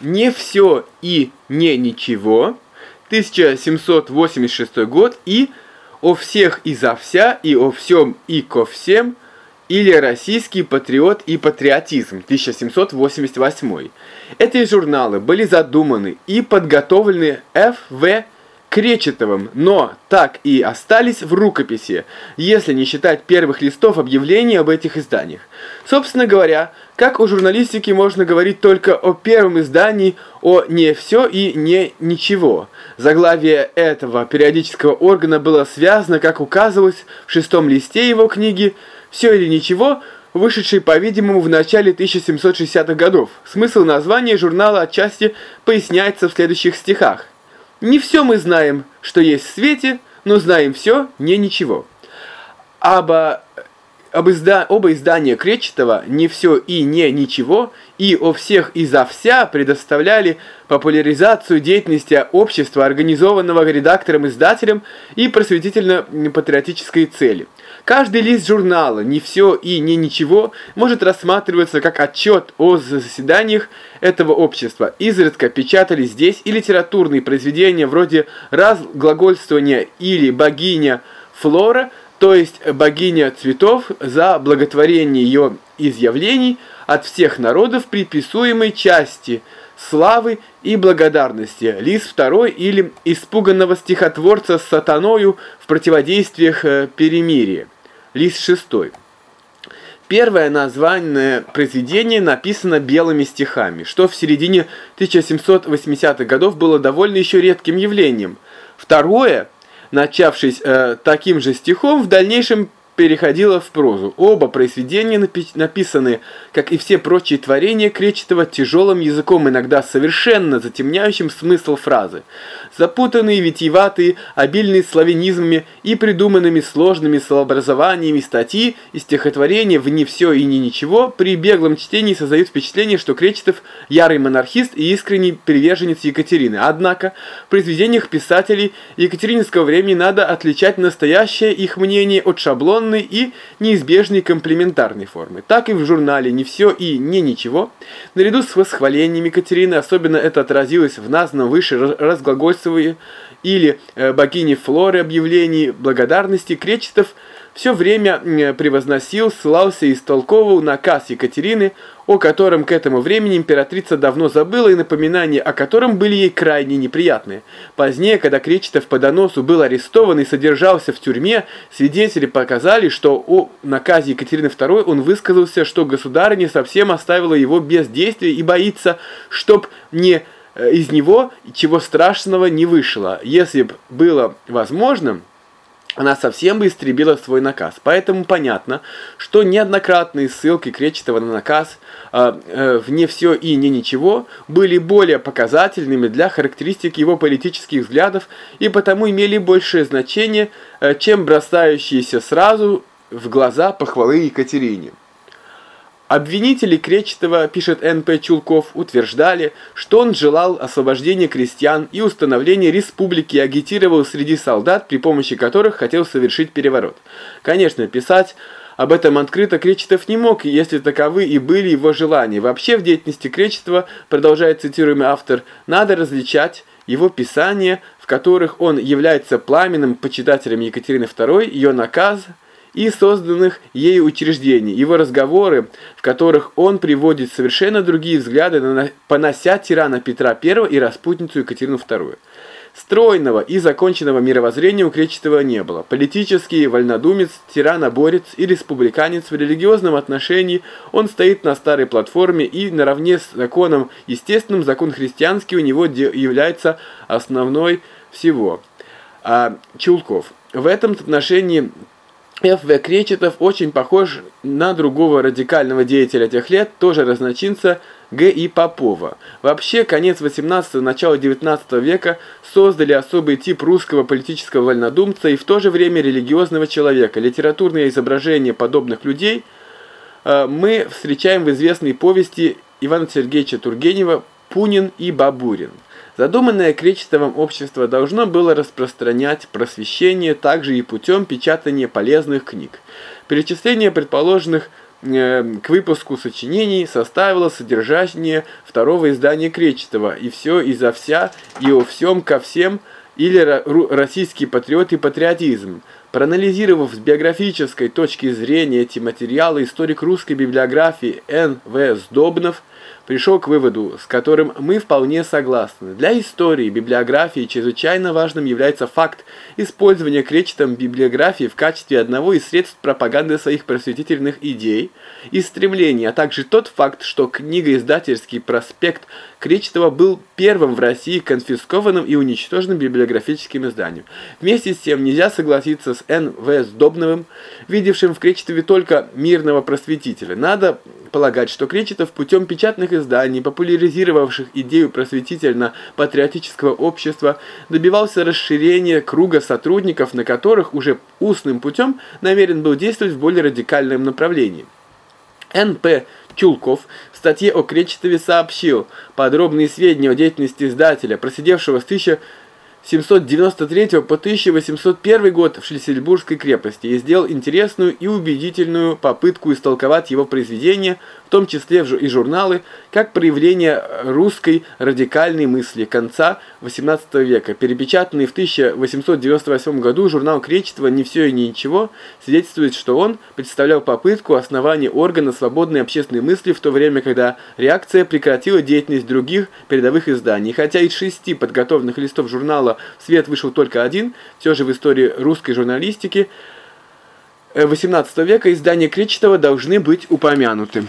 «Не все и не ничего», 1786 год и «О всех и за вся, и о всем и ко всем» или «Российский патриот и патриотизм» 1788. Эти журналы были задуманы и подготовлены Ф.В. Кречетовым, но так и остались в рукописи, если не считать первых листов объявлений об этих изданиях. Собственно говоря, как у журналистики можно говорить только о первом издании, о «не все» и «не ничего». Заглавие этого периодического органа было связано, как указывалось в шестом листе его книги «Все или ничего», вышедшей, по-видимому, в начале 1760-х годов. Смысл названия журнала отчасти поясняется в следующих стихах. Не все мы знаем, что есть в свете, но знаем все, не ничего. Оба, об изда, оба издания Кречетова «Не все и не ничего» и «О всех и за вся» предоставляли популяризацию деятельности общества, организованного редактором-издателем и просветительно-патриотической цели – Каждый лист журнала «Не все и не ничего» может рассматриваться как отчет о заседаниях этого общества. Изредка печатали здесь и литературные произведения вроде «Разглагольствования» или «Богиня Флора», то есть «Богиня цветов» за благотворение ее изъявлений от всех народов приписуемой части славы и благодарности. Лист второй или испуганного стихотворца с сатаною в противодействиях э, перемирия. Лист шестой. Первое названное произведение написано белыми стихами, что в середине 1780-х годов было довольно еще редким явлением. Второе, начавшись э, таким же стихом, в дальнейшем переходила в прозу. Оба произведения написаны, как и все прочие творения Кречетова, тяжелым языком, иногда совершенно затемняющим смысл фразы. Запутанные, витиеватые, обильные славянизмами и придуманными сложными словообразованиями статьи и стихотворения в «Не все и не ничего» при беглом чтении создают впечатление, что Кречетов – ярый монархист и искренний приверженец Екатерины. Однако в произведениях писателей екатерининского времени надо отличать настоящее их мнение от шаблона традиционной и неизбежной комплементарной формы. Так и в журнале «Не все и не ничего». Наряду с восхвалением Екатерины, особенно это отразилось в названном выше разглагольствовании или э, богини Флоры объявлений благодарности, Кречетов – все время превозносил, ссылался и истолковывал наказ Екатерины, о котором к этому времени императрица давно забыла и напоминания о котором были ей крайне неприятны. Позднее, когда Кречетов по доносу был арестован и содержался в тюрьме, свидетели показали, что о наказе Екатерины II он высказался, что государыня совсем оставила его без действия и боится, чтоб не э, из него чего страшного не вышло. Если бы было возможным, она совсем бы истребила свой наказ. Поэтому понятно, что неоднократные ссылки Кречетова на наказ э, э, в «не все и не ничего» были более показательными для характеристик его политических взглядов и потому имели большее значение, э, чем бросающиеся сразу в глаза похвалы Екатерине. Обвинители Кречетова, пишет Н.П. Чулков, утверждали, что он желал освобождения крестьян и установления республики и агитировал среди солдат, при помощи которых хотел совершить переворот. Конечно, писать об этом открыто Кречетов не мог, если таковы и были его желания. Вообще в деятельности Кречетова, продолжает цитируемый автор, надо различать его писания, в которых он является пламенным почитателем Екатерины II, ее наказ – и созданных ею учреждений, его разговоры, в которых он приводит совершенно другие взгляды, понося тирана Петра I и распутницу Екатерину II. Стройного и законченного мировоззрения у Кречетова не было. Политический вольнодумец, тираноборец и республиканец в религиозном отношении он стоит на старой платформе и наравне с законом естественным, закон христианский у него является основной всего. А Чулков. В этом отношении Ф.В. Кречетов очень похож на другого радикального деятеля тех лет, тоже разночинца Г.И. Попова. Вообще, конец 18 начало 19 века создали особый тип русского политического вольнодумца и в то же время религиозного человека. Литературные изображения подобных людей э, мы встречаем в известной повести Ивана Сергеевича Тургенева «Пунин и Бабурин». Задуманное Кречетовым общество должно было распространять просвещение также и путем печатания полезных книг. Перечисление предположенных э, к выпуску сочинений составила содержание второго издания Кречетова «И все, и за вся, и о всем, ко всем» или «Российский патриот и патриотизм». Проанализировав с биографической точки зрения эти материалы, историк русской библиографии Н.В. Сдобнов – пришел к выводу, с которым мы вполне согласны. Для истории библиографии чрезвычайно важным является факт использования кречетом библиографии в качестве одного из средств пропаганды своих просветительных идей и стремлений, а также тот факт, что книга-издательский проспект Кречетова был первым в России конфискованным и уничтоженным библиографическим изданием. Вместе с тем нельзя согласиться с Н.В. Сдобновым, видевшим в Кречетове только мирного просветителя. Надо полагать, что Кречетов путем печатных изданий, популяризировавших идею просветительно-патриотического общества, добивался расширения круга сотрудников, на которых уже устным путем намерен был действовать в более радикальном направлении. Н.П. Чулков в статье о Кречетове сообщил подробные сведения о деятельности издателя, просидевшего с 1000 793 по 1801 год в Шлиссельбургской крепости и сделал интересную и убедительную попытку истолковать его произведения, в том числе и журналы, как проявление русской радикальной мысли конца XVIII века. Перепечатанный в 1898 году журнал Кречетова «Не все и ничего» свидетельствует, что он представлял попытку основания органа свободной общественной мысли в то время, когда реакция прекратила деятельность других передовых изданий. Хотя из шести подготовленных листов журнала в свет вышел только один, все же в истории русской журналистики XVIII века издания Кречетова должны быть упомянуты.